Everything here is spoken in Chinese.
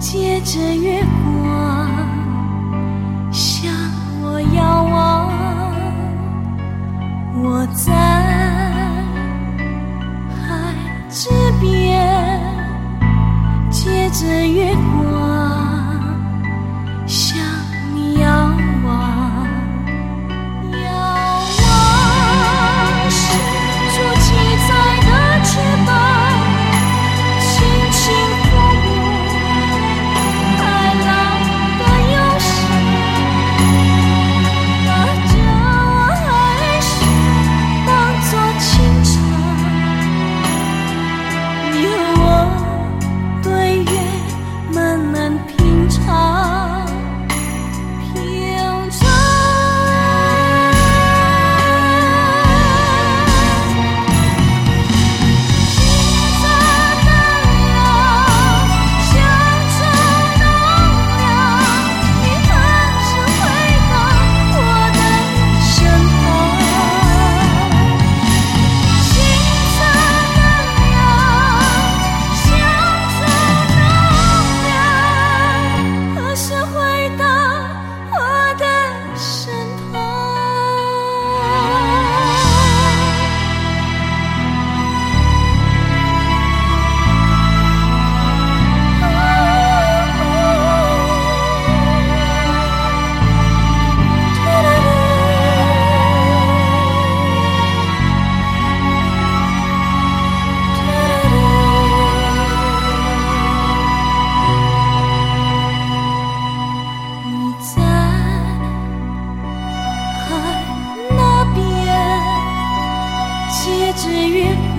借着月光向我遥望，我在海之边，借着月光。只愿